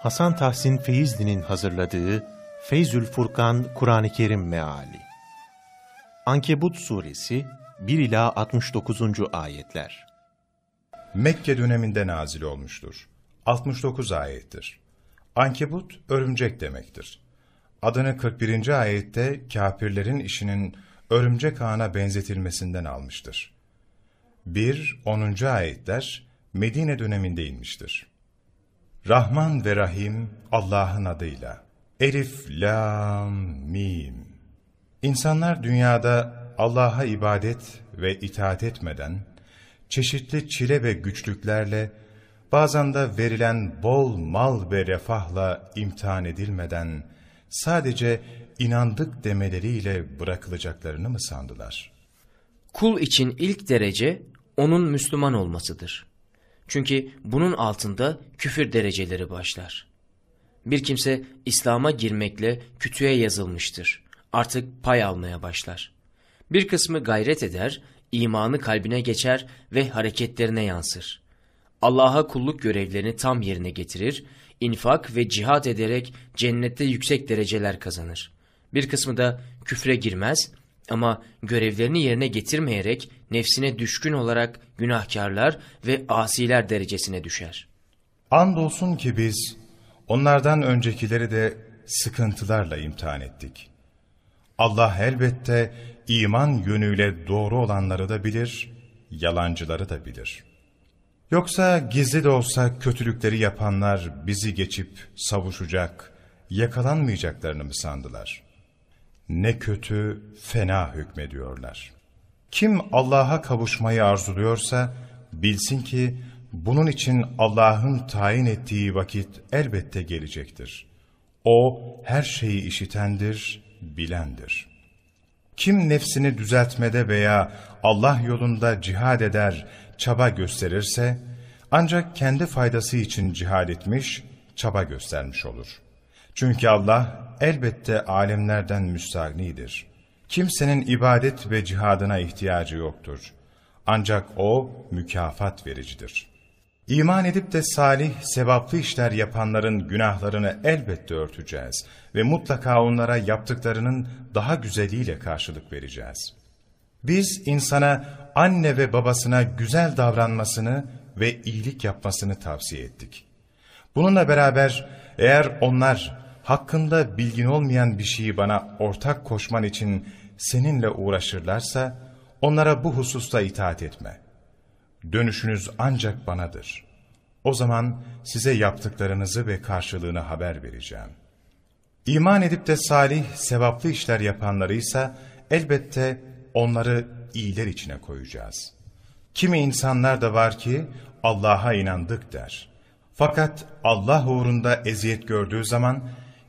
Hasan Tahsin Feyzli'nin hazırladığı Feyzül Furkan Kur'an-ı Kerim Meali Ankebut Suresi 1 ila 69. ayetler. Mekke döneminde nazil olmuştur. 69 ayettir. Ankebut örümcek demektir. Adını 41. ayette kafirlerin işinin örümcek ağına benzetilmesinden almıştır. 1 10. ayetler Medine döneminde inmiştir. Rahman ve Rahim Allah'ın adıyla. Elif, Lam, Mim. İnsanlar dünyada Allah'a ibadet ve itaat etmeden, çeşitli çile ve güçlüklerle, bazen de verilen bol mal ve refahla imtihan edilmeden, sadece inandık demeleriyle bırakılacaklarını mı sandılar? Kul için ilk derece onun Müslüman olmasıdır. Çünkü bunun altında küfür dereceleri başlar. Bir kimse İslam'a girmekle kütüğe yazılmıştır. Artık pay almaya başlar. Bir kısmı gayret eder, imanı kalbine geçer ve hareketlerine yansır. Allah'a kulluk görevlerini tam yerine getirir, infak ve cihat ederek cennette yüksek dereceler kazanır. Bir kısmı da küfre girmez ama görevlerini yerine getirmeyerek nefsine düşkün olarak günahkarlar ve asiler derecesine düşer. Andolsun ki biz onlardan öncekileri de sıkıntılarla imtihan ettik. Allah elbette iman yönüyle doğru olanları da bilir, yalancıları da bilir. Yoksa gizli de olsa kötülükleri yapanlar bizi geçip savuşacak, yakalanmayacaklarını mı sandılar? Ne kötü, fena hükmediyorlar. Kim Allah'a kavuşmayı arzuluyorsa, bilsin ki bunun için Allah'ın tayin ettiği vakit elbette gelecektir. O her şeyi işitendir, bilendir. Kim nefsini düzeltmede veya Allah yolunda cihad eder, çaba gösterirse, ancak kendi faydası için cihad etmiş, çaba göstermiş olur. Çünkü Allah elbette alemlerden müstahnidir. Kimsenin ibadet ve cihadına ihtiyacı yoktur. Ancak O mükafat vericidir. İman edip de salih, sevaplı işler yapanların günahlarını elbette örteceğiz ve mutlaka onlara yaptıklarının daha güzeliyle karşılık vereceğiz. Biz insana anne ve babasına güzel davranmasını ve iyilik yapmasını tavsiye ettik. Bununla beraber eğer onlar hakkında bilgin olmayan bir şeyi bana ortak koşman için seninle uğraşırlarsa onlara bu hususta itaat etme. Dönüşünüz ancak banadır. O zaman size yaptıklarınızı ve karşılığını haber vereceğim. İman edip de salih, sevaplı işler yapanları ise elbette onları iyiler içine koyacağız. Kimi insanlar da var ki Allah'a inandık der. Fakat Allah uğrunda eziyet gördüğü zaman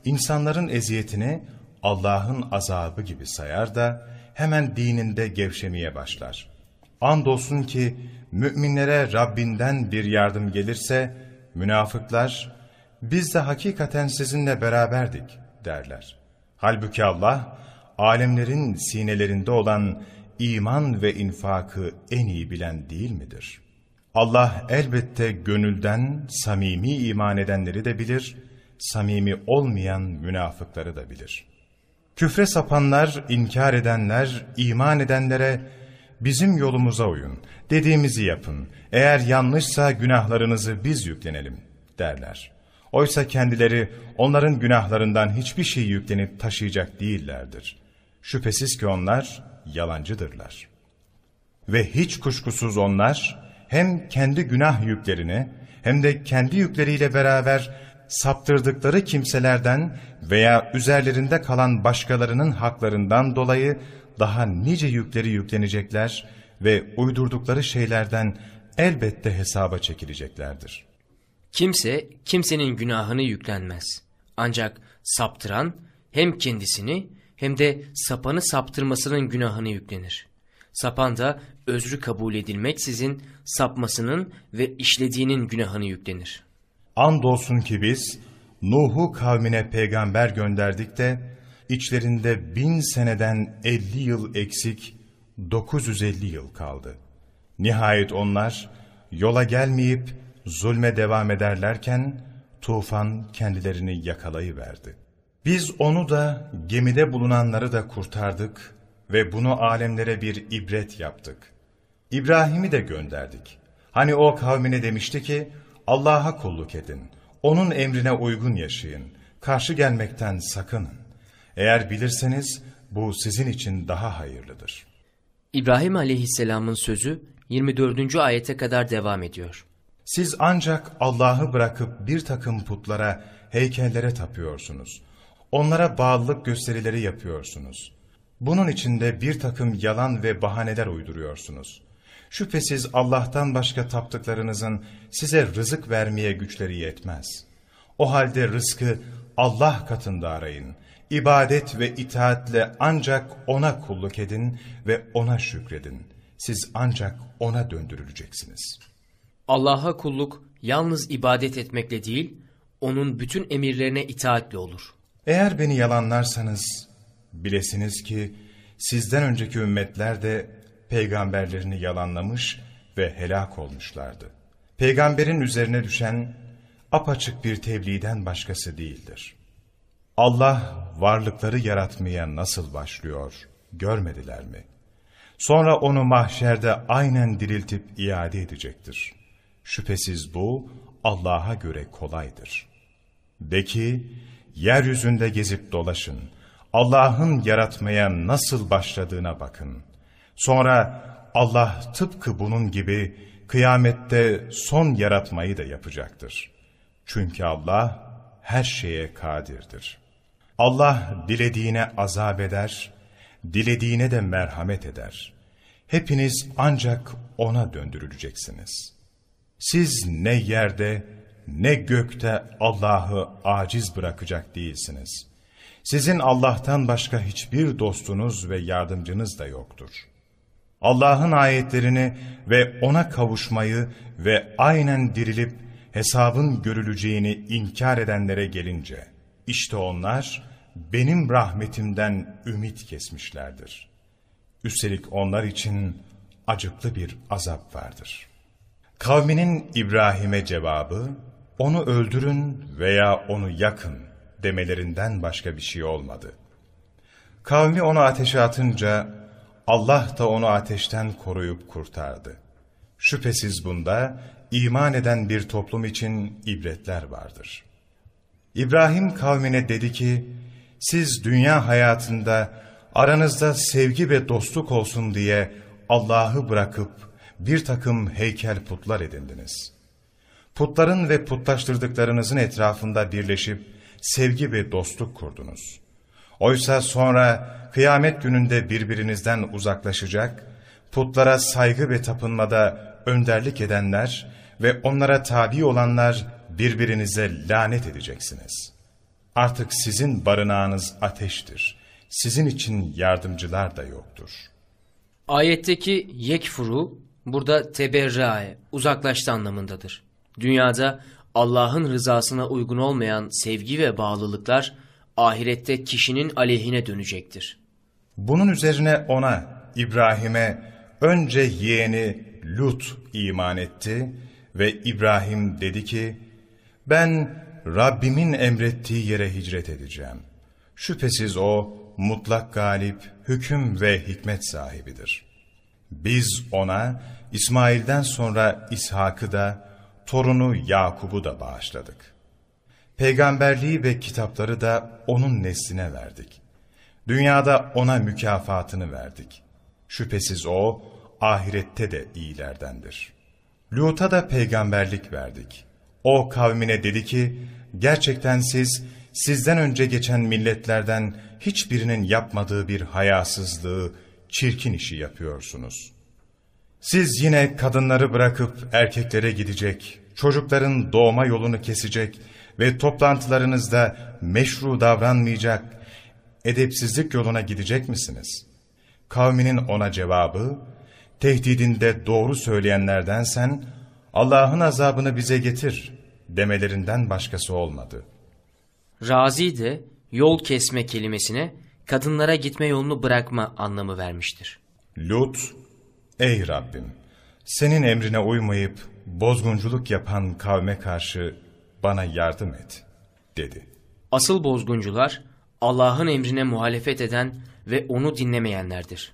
insanların eziyetini Allah'ın azabı gibi sayar da hemen dininde gevşemeye başlar. Andolsun ki müminlere Rabbinden bir yardım gelirse münafıklar biz de hakikaten sizinle beraberdik derler. Halbuki Allah alemlerin sinelerinde olan iman ve infakı en iyi bilen değil midir? Allah elbette gönülden samimi iman edenleri de bilir, samimi olmayan münafıkları da bilir. Küfre sapanlar, inkar edenler, iman edenlere bizim yolumuza uyun, dediğimizi yapın, eğer yanlışsa günahlarınızı biz yüklenelim derler. Oysa kendileri onların günahlarından hiçbir şey yüklenip taşıyacak değillerdir. Şüphesiz ki onlar yalancıdırlar. Ve hiç kuşkusuz onlar hem kendi günah yüklerini hem de kendi yükleriyle beraber saptırdıkları kimselerden veya üzerlerinde kalan başkalarının haklarından dolayı daha nice yükleri yüklenecekler ve uydurdukları şeylerden elbette hesaba çekileceklerdir. Kimse kimsenin günahını yüklenmez. Ancak saptıran hem kendisini hem de sapanı saptırmasının günahını yüklenir. Sapan da özrü kabul edilmeksizin sapmasının ve işlediğinin günahını yüklenir. Andolsun ki biz Nuh'u kavmine peygamber gönderdik de içlerinde bin seneden elli yıl eksik 950 yıl kaldı. Nihayet onlar yola gelmeyip zulme devam ederlerken tufan kendilerini yakalayıverdi. Biz onu da gemide bulunanları da kurtardık ve bunu alemlere bir ibret yaptık. İbrahim'i de gönderdik. Hani o kavmine demişti ki, Allah'a kulluk edin, onun emrine uygun yaşayın, karşı gelmekten sakının. Eğer bilirseniz bu sizin için daha hayırlıdır. İbrahim aleyhisselamın sözü 24. ayete kadar devam ediyor. Siz ancak Allah'ı bırakıp bir takım putlara, heykellere tapıyorsunuz. Onlara bağlılık gösterileri yapıyorsunuz. Bunun içinde bir takım yalan ve bahaneler uyduruyorsunuz. Şüphesiz Allah'tan başka taptıklarınızın size rızık vermeye güçleri yetmez. O halde rızkı Allah katında arayın. İbadet ve itaatle ancak O'na kulluk edin ve O'na şükredin. Siz ancak O'na döndürüleceksiniz. Allah'a kulluk yalnız ibadet etmekle değil, onun bütün emirlerine itaatle olur. Eğer beni yalanlarsanız bilesiniz ki sizden önceki ümmetler de peygamberlerini yalanlamış ve helak olmuşlardı. Peygamberin üzerine düşen apaçık bir tebliğden başkası değildir. Allah varlıkları yaratmaya nasıl başlıyor görmediler mi? Sonra onu mahşerde aynen diriltip iade edecektir. Şüphesiz bu Allah'a göre kolaydır. De ki, yeryüzünde gezip dolaşın. Allah'ın yaratmaya nasıl başladığına bakın. Sonra Allah tıpkı bunun gibi kıyamette son yaratmayı da yapacaktır. Çünkü Allah her şeye kadirdir. Allah dilediğine azap eder, dilediğine de merhamet eder. Hepiniz ancak O'na döndürüleceksiniz. Siz ne yerde ne gökte Allah'ı aciz bırakacak değilsiniz. Sizin Allah'tan başka hiçbir dostunuz ve yardımcınız da yoktur. Allah'ın ayetlerini ve O'na kavuşmayı ve aynen dirilip hesabın görüleceğini inkar edenlere gelince, işte onlar benim rahmetimden ümit kesmişlerdir. Üstelik onlar için acıklı bir azap vardır. Kavminin İbrahim'e cevabı, onu öldürün veya onu yakın demelerinden başka bir şey olmadı. Kavmi onu ateşe atınca Allah da onu ateşten koruyup kurtardı. Şüphesiz bunda iman eden bir toplum için ibretler vardır. İbrahim kavmine dedi ki, siz dünya hayatında aranızda sevgi ve dostluk olsun diye Allah'ı bırakıp bir takım heykel putlar edindiniz. Putların ve putlaştırdıklarınızın etrafında birleşip sevgi ve dostluk kurdunuz. Oysa sonra kıyamet gününde birbirinizden uzaklaşacak, putlara saygı ve tapınmada önderlik edenler ve onlara tabi olanlar birbirinize lanet edeceksiniz. Artık sizin barınağınız ateştir. Sizin için yardımcılar da yoktur. Ayetteki yekfuru burada teberrae, uzaklaştı anlamındadır. Dünyada Allah'ın rızasına uygun olmayan sevgi ve bağlılıklar ahirette kişinin aleyhine dönecektir. Bunun üzerine ona, İbrahim'e önce yeğeni Lut iman etti ve İbrahim dedi ki, ben Rabbimin emrettiği yere hicret edeceğim. Şüphesiz o mutlak galip, hüküm ve hikmet sahibidir. Biz ona İsmail'den sonra İshak'ı da, torunu Yakub'u da bağışladık. Peygamberliği ve kitapları da onun nesline verdik. Dünyada ona mükafatını verdik. Şüphesiz o, ahirette de iyilerdendir. Lut'a da peygamberlik verdik. O kavmine dedi ki, gerçekten siz, sizden önce geçen milletlerden hiçbirinin yapmadığı bir hayasızlığı, çirkin işi yapıyorsunuz. Siz yine kadınları bırakıp erkeklere gidecek, çocukların doğma yolunu kesecek ve toplantılarınızda meşru davranmayacak, edepsizlik yoluna gidecek misiniz? Kavminin ona cevabı, tehdidinde doğru söyleyenlerdensen, Allah'ın azabını bize getir demelerinden başkası olmadı. Razi de yol kesme kelimesine kadınlara gitme yolunu bırakma anlamı vermiştir. Lut, ey Rabbim, senin emrine uymayıp bozgunculuk yapan kavme karşı bana yardım et, dedi. Asıl bozguncular Allah'ın emrine muhalefet eden ve onu dinlemeyenlerdir.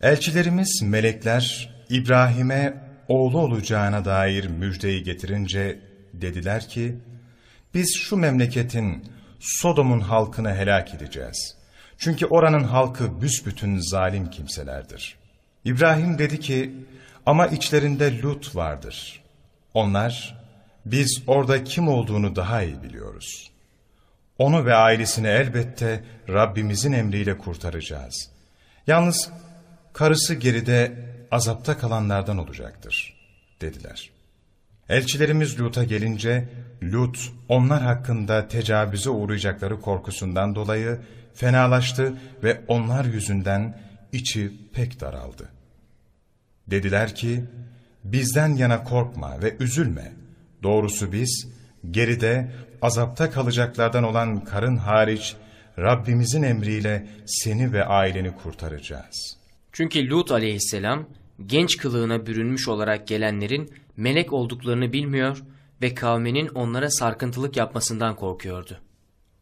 Elçilerimiz melekler İbrahim'e oğlu olacağına dair müjdeyi getirince dediler ki, biz şu memleketin Sodom'un halkını helak edeceğiz. Çünkü oranın halkı büsbütün zalim kimselerdir. İbrahim dedi ki, ama içlerinde Lut vardır. Onlar, biz orada kim olduğunu daha iyi biliyoruz. Onu ve ailesini elbette Rabbimizin emriyle kurtaracağız. Yalnız karısı geride azapta kalanlardan olacaktır, dediler. Elçilerimiz Lut'a gelince, Lut onlar hakkında tecavüze uğrayacakları korkusundan dolayı fenalaştı ve onlar yüzünden içi pek daraldı. Dediler ki, bizden yana korkma ve üzülme. Doğrusu biz, geride azapta kalacaklardan olan karın hariç, Rabbimizin emriyle seni ve aileni kurtaracağız. Çünkü Lut aleyhisselam genç kılığına bürünmüş olarak gelenlerin melek olduklarını bilmiyor ve kavminin onlara sarkıntılık yapmasından korkuyordu.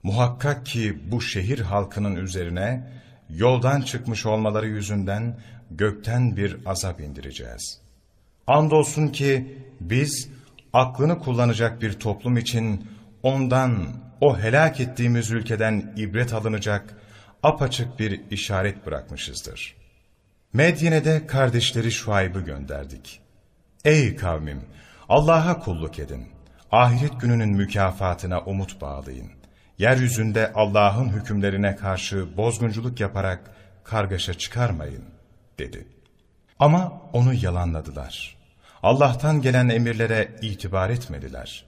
Muhakkak ki bu şehir halkının üzerine yoldan çıkmış olmaları yüzünden gökten bir azap indireceğiz. Andolsun ki biz aklını kullanacak bir toplum için ondan, o helak ettiğimiz ülkeden ibret alınacak apaçık bir işaret bırakmışızdır. Medyen'e kardeşleri Şuayb'ı gönderdik. Ey kavmim! Allah'a kulluk edin. Ahiret gününün mükafatına umut bağlayın. Yeryüzünde Allah'ın hükümlerine karşı bozgunculuk yaparak kargaşa çıkarmayın, dedi. Ama onu yalanladılar. Allah'tan gelen emirlere itibar etmediler.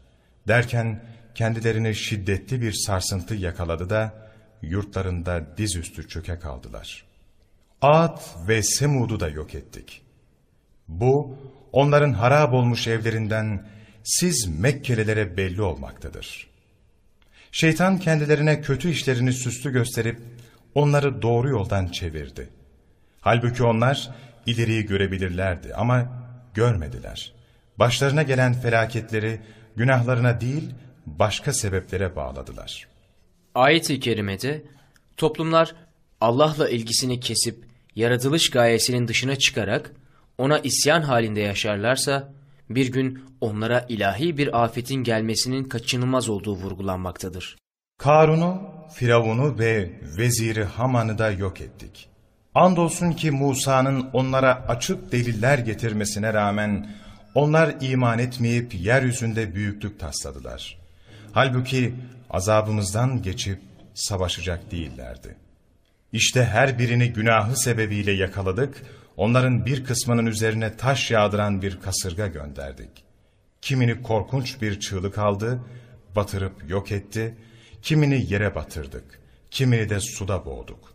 Derken kendilerini şiddetli bir sarsıntı yakaladı da yurtlarında dizüstü çöke kaldılar. Ad ve Semud'u da yok ettik. Bu onların harap olmuş evlerinden siz Mekkelilere belli olmaktadır. Şeytan kendilerine kötü işlerini süslü gösterip onları doğru yoldan çevirdi. Halbuki onlar ileriyi görebilirlerdi ama görmediler. Başlarına gelen felaketleri günahlarına değil başka sebeplere bağladılar. Ayet-i kerimede toplumlar Allah'la ilgisini kesip yaratılış gayesinin dışına çıkarak ona isyan halinde yaşarlarsa bir gün onlara ilahi bir afetin gelmesinin kaçınılmaz olduğu vurgulanmaktadır. Karun'u, Firavun'u ve veziri Haman'ı da yok ettik. Andolsun ki Musa'nın onlara açık deliller getirmesine rağmen onlar iman etmeyip yeryüzünde büyüklük tasladılar. Halbuki azabımızdan geçip savaşacak değillerdi. İşte her birini günahı sebebiyle yakaladık, onların bir kısmının üzerine taş yağdıran bir kasırga gönderdik. Kimini korkunç bir çığlık aldı, batırıp yok etti, kimini yere batırdık, kimini de suda boğduk.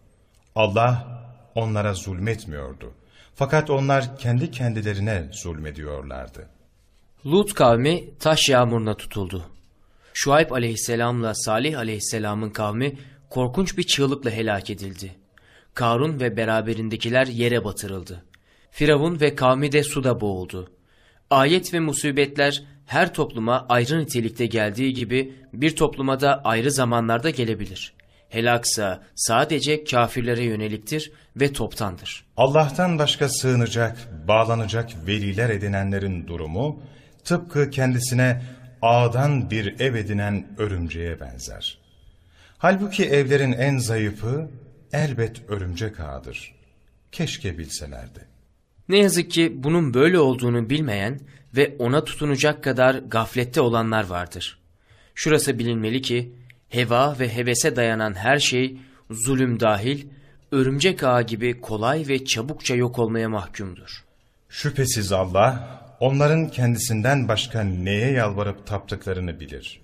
Allah onlara zulmetmiyordu. Fakat onlar kendi kendilerine zulmediyorlardı. Lut kavmi taş yağmuruna tutuldu. Şuayb aleyhisselamla Salih aleyhisselamın kavmi korkunç bir çığlıkla helak edildi. Karun ve beraberindekiler yere batırıldı. Firavun ve kavmi de suda boğuldu. Ayet ve musibetler her topluma ayrı nitelikte geldiği gibi bir topluma da ayrı zamanlarda gelebilir. Helaksa sadece kafirlere yöneliktir ve toptandır. Allah'tan başka sığınacak, bağlanacak veliler edinenlerin durumu, tıpkı kendisine ağdan bir ev edinen örümceğe benzer. Halbuki evlerin en zayıfı elbet örümcek ağıdır. Keşke bilselerdi. Ne yazık ki bunun böyle olduğunu bilmeyen ve ona tutunacak kadar gaflette olanlar vardır. Şurası bilinmeli ki heva ve hevese dayanan her şey zulüm dahil örümcek ağı gibi kolay ve çabukça yok olmaya mahkumdur. Şüphesiz Allah onların kendisinden başka neye yalvarıp taptıklarını bilir.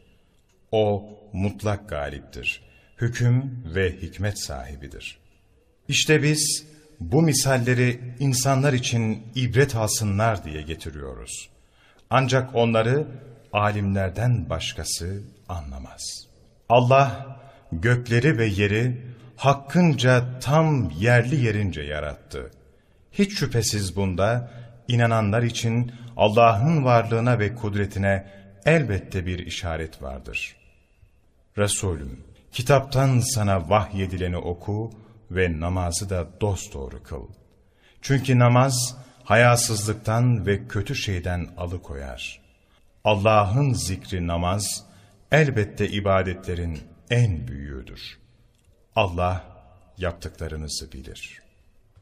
O mutlak galiptir. Hüküm ve hikmet sahibidir. İşte biz bu misalleri insanlar için ibret alsınlar diye getiriyoruz. Ancak onları alimlerden başkası anlamaz. Allah gökleri ve yeri hakkınca tam yerli yerince yarattı. Hiç şüphesiz bunda inananlar için Allah'ın varlığına ve kudretine elbette bir işaret vardır. Resulüm, kitaptan sana vahyedileni oku ve namazı da dosdoğru kıl. Çünkü namaz, hayasızlıktan ve kötü şeyden alıkoyar. Allah'ın zikri namaz, elbette ibadetlerin en büyüğüdür. Allah yaptıklarınızı bilir.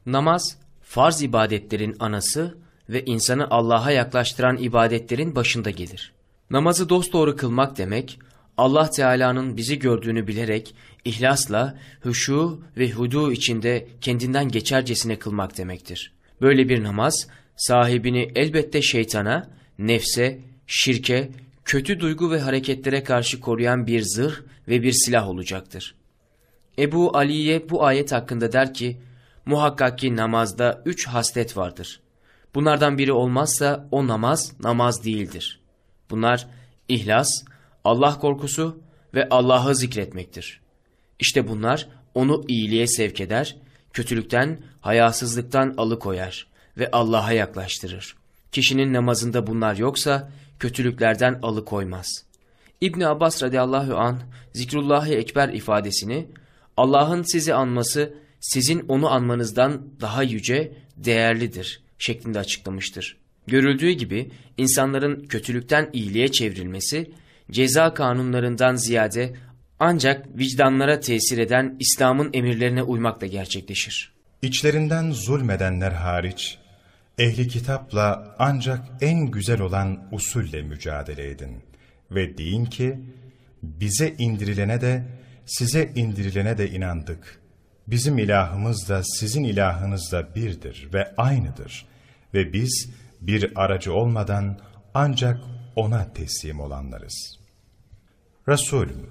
Namaz, farz ibadetlerin anası ve insanı Allah'a yaklaştıran ibadetlerin başında gelir. Namazı dosdoğru kılmak demek, Allah Teala'nın bizi gördüğünü bilerek ihlasla, huşu ve hudu içinde kendinden geçercesine kılmak demektir. Böyle bir namaz, sahibini elbette şeytana, nefse, şirke, kötü duygu ve hareketlere karşı koruyan bir zırh ve bir silah olacaktır. Ebu Aliye bu ayet hakkında der ki, muhakkak ki namazda üç haslet vardır. Bunlardan biri olmazsa o namaz namaz değildir. Bunlar ihlas, Allah korkusu ve Allah'ı zikretmektir. İşte bunlar onu iyiliğe sevk eder, kötülükten, hayasızlıktan alıkoyar ve Allah'a yaklaştırır. Kişinin namazında bunlar yoksa kötülüklerden alıkoymaz. İbn Abbas radıyallahu an zikrullahi ekber ifadesini Allah'ın sizi anması sizin onu anmanızdan daha yüce, değerlidir şeklinde açıklamıştır. Görüldüğü gibi insanların kötülükten iyiliğe çevrilmesi ceza kanunlarından ziyade ancak vicdanlara tesir eden İslam'ın emirlerine uymakla gerçekleşir. İçlerinden zulmedenler hariç, ehli kitapla ancak en güzel olan usulle mücadele edin. Ve deyin ki, bize indirilene de, size indirilene de inandık. Bizim ilahımız da sizin ilahınız da birdir ve aynıdır. Ve biz bir aracı olmadan ancak ona teslim olanlarız. Resulüm,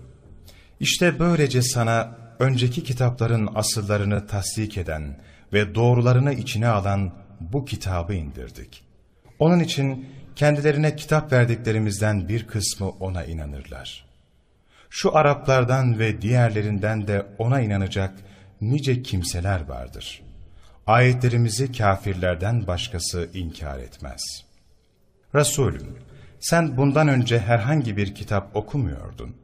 işte böylece sana önceki kitapların asıllarını tasdik eden ve doğrularını içine alan bu kitabı indirdik. Onun için kendilerine kitap verdiklerimizden bir kısmı ona inanırlar. Şu Araplardan ve diğerlerinden de ona inanacak nice kimseler vardır. Ayetlerimizi kafirlerden başkası inkar etmez. Resulüm, sen bundan önce herhangi bir kitap okumuyordun.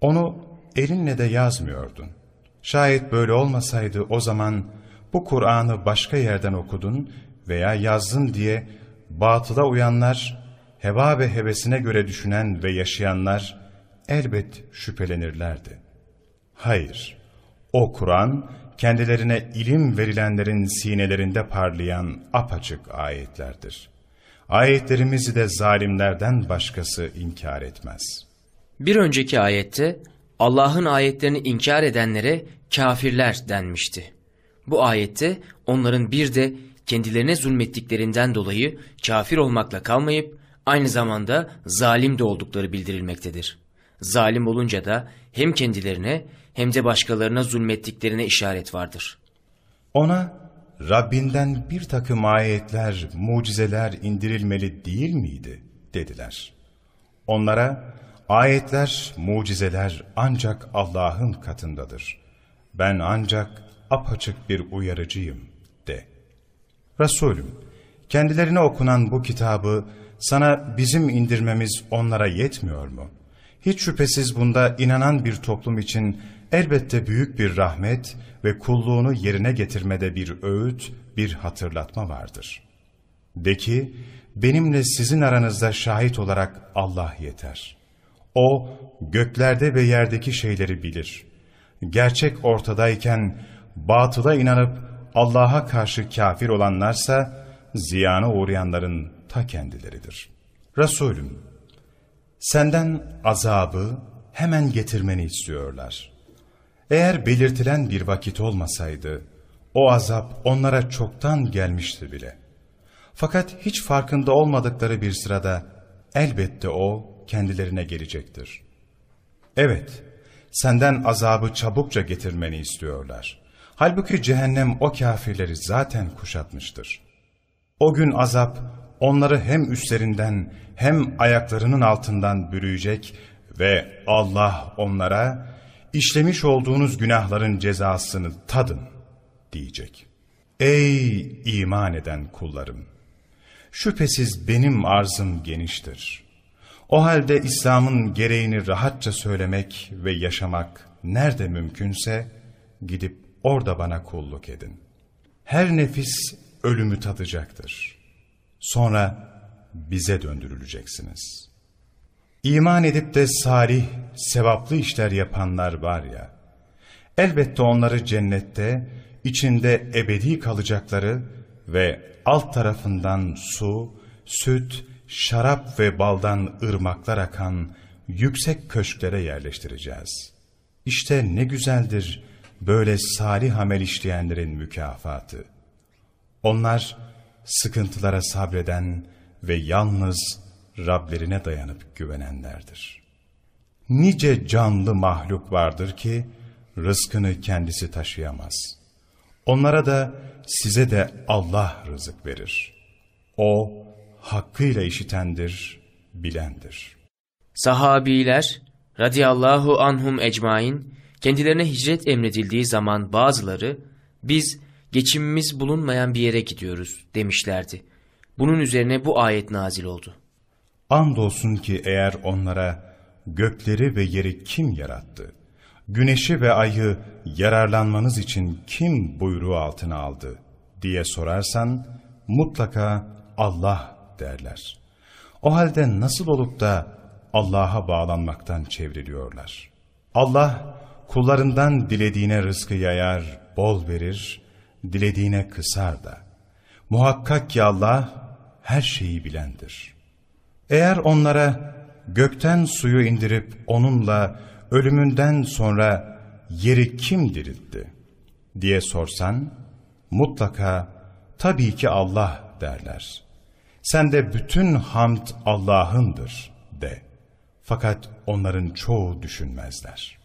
Onu elinle de yazmıyordun. Şayet böyle olmasaydı o zaman bu Kur'an'ı başka yerden okudun veya yazdın diye batıla uyanlar, heva ve hevesine göre düşünen ve yaşayanlar elbet şüphelenirlerdi. Hayır, o Kur'an kendilerine ilim verilenlerin sinelerinde parlayan apaçık ayetlerdir. Ayetlerimizi de zalimlerden başkası inkar etmez. Bir önceki ayette Allah'ın ayetlerini inkar edenlere kafirler denmişti. Bu ayette onların bir de kendilerine zulmettiklerinden dolayı kafir olmakla kalmayıp aynı zamanda zalim de oldukları bildirilmektedir. Zalim olunca da hem kendilerine hem de başkalarına zulmettiklerine işaret vardır. Ona Rabbinden bir takım ayetler, mucizeler indirilmeli değil miydi? dediler. Onlara ayetler, mucizeler ancak Allah'ın katındadır. Ben ancak apaçık bir uyarıcıyım de. Resulüm, kendilerine okunan bu kitabı sana bizim indirmemiz onlara yetmiyor mu? Hiç şüphesiz bunda inanan bir toplum için elbette büyük bir rahmet ve kulluğunu yerine getirmede bir öğüt, bir hatırlatma vardır. De ki, benimle sizin aranızda şahit olarak Allah yeter. O, göklerde ve yerdeki şeyleri bilir. Gerçek ortadayken, batıla inanıp Allah'a karşı kafir olanlarsa, ziyana uğrayanların ta kendileridir. Resulüm, senden azabı hemen getirmeni istiyorlar. Eğer belirtilen bir vakit olmasaydı, o azap onlara çoktan gelmişti bile. Fakat hiç farkında olmadıkları bir sırada elbette o kendilerine gelecektir. Evet, senden azabı çabukça getirmeni istiyorlar. Halbuki cehennem o kafirleri zaten kuşatmıştır. O gün azap onları hem üstlerinden hem ayaklarının altından bürüyecek ve Allah onlara işlemiş olduğunuz günahların cezasını tadın diyecek. Ey iman eden kullarım! Şüphesiz benim arzım geniştir. O halde İslam'ın gereğini rahatça söylemek ve yaşamak nerede mümkünse gidip orada bana kulluk edin. Her nefis ölümü tadacaktır. Sonra bize döndürüleceksiniz. İman edip de salih, sevaplı işler yapanlar var ya, elbette onları cennette, içinde ebedi kalacakları ve alt tarafından su, süt, şarap ve baldan ırmaklar akan yüksek köşklere yerleştireceğiz. İşte ne güzeldir böyle salih amel işleyenlerin mükafatı. Onlar sıkıntılara sabreden ve yalnız Rablerine dayanıp güvenenlerdir. Nice canlı mahluk vardır ki rızkını kendisi taşıyamaz. Onlara da size de Allah rızık verir. O hakkıyla işitendir, bilendir. Sahabiler radıyallahu anhum ecmain kendilerine hicret emredildiği zaman bazıları biz geçimimiz bulunmayan bir yere gidiyoruz demişlerdi. Bunun üzerine bu ayet nazil oldu. Andolsun ki eğer onlara gökleri ve yeri kim yarattı? Güneşi ve ayı yararlanmanız için kim buyruğu altına aldı diye sorarsan mutlaka Allah derler. O halde nasıl olup da Allah'a bağlanmaktan çevriliyorlar? Allah kullarından dilediğine rızkı yayar, bol verir, dilediğine kısar da. Muhakkak ki Allah her şeyi bilendir. Eğer onlara gökten suyu indirip onunla ölümünden sonra yeri kim diriltti diye sorsan mutlaka tabii ki Allah derler. Sen de bütün hamd Allah'ındır de. Fakat onların çoğu düşünmezler.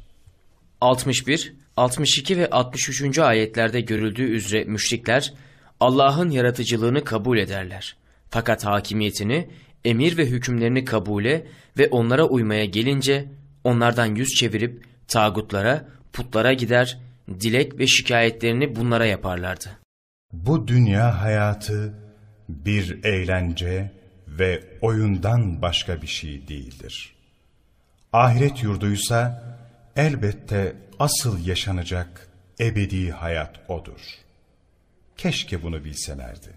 61, 62 ve 63. ayetlerde görüldüğü üzere müşrikler Allah'ın yaratıcılığını kabul ederler. Fakat hakimiyetini, emir ve hükümlerini kabule ve onlara uymaya gelince onlardan yüz çevirip tağutlara, putlara gider, dilek ve şikayetlerini bunlara yaparlardı. Bu dünya hayatı bir eğlence ve oyundan başka bir şey değildir. Ahiret yurduysa elbette asıl yaşanacak ebedi hayat odur. Keşke bunu bilselerdi.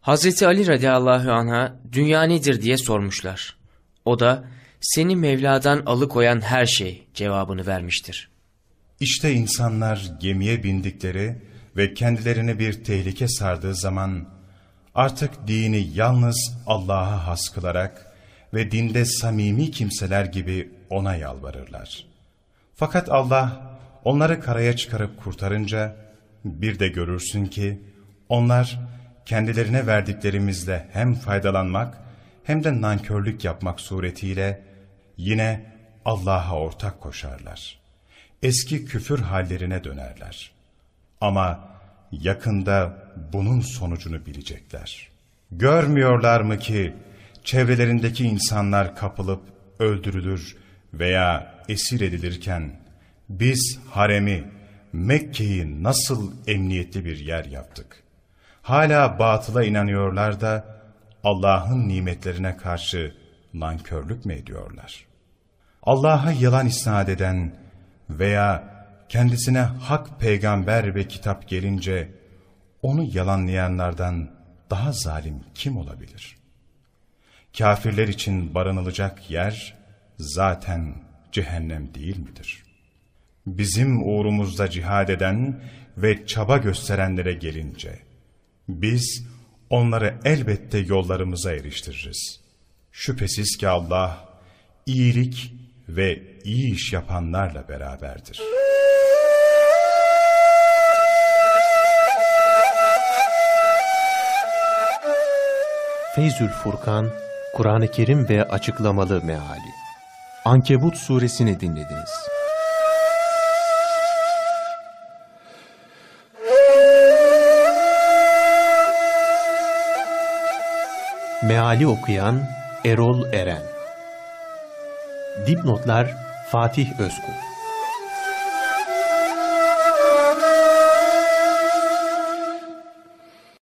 Hazreti Ali radıyallahu anh'a dünya nedir diye sormuşlar. O da seni Mevla'dan alıkoyan her şey cevabını vermiştir. İşte insanlar gemiye bindikleri ve kendilerini bir tehlike sardığı zaman artık dini yalnız Allah'a has kılarak ve dinde samimi kimseler gibi ona yalvarırlar. Fakat Allah onları karaya çıkarıp kurtarınca bir de görürsün ki onlar kendilerine verdiklerimizle hem faydalanmak hem de nankörlük yapmak suretiyle yine Allah'a ortak koşarlar. Eski küfür hallerine dönerler. Ama yakında bunun sonucunu bilecekler. Görmüyorlar mı ki çevrelerindeki insanlar kapılıp öldürülür veya esir edilirken biz haremi Mekke'yi nasıl emniyetli bir yer yaptık? Hala batıla inanıyorlar da Allah'ın nimetlerine karşı nankörlük mü ediyorlar? Allah'a yalan isnat eden veya kendisine hak peygamber ve kitap gelince onu yalanlayanlardan daha zalim kim olabilir? Kafirler için barınılacak yer zaten cehennem değil midir? Bizim uğrumuzda cihad eden ve çaba gösterenlere gelince, biz onları elbette yollarımıza eriştiririz. Şüphesiz ki Allah, iyilik ve iyi iş yapanlarla beraberdir. Feyzül Furkan, Kur'an-ı Kerim ve açıklamalı meali. Ankebut suresini dinlediniz. Meali okuyan Erol Eren Dipnotlar Fatih Özkul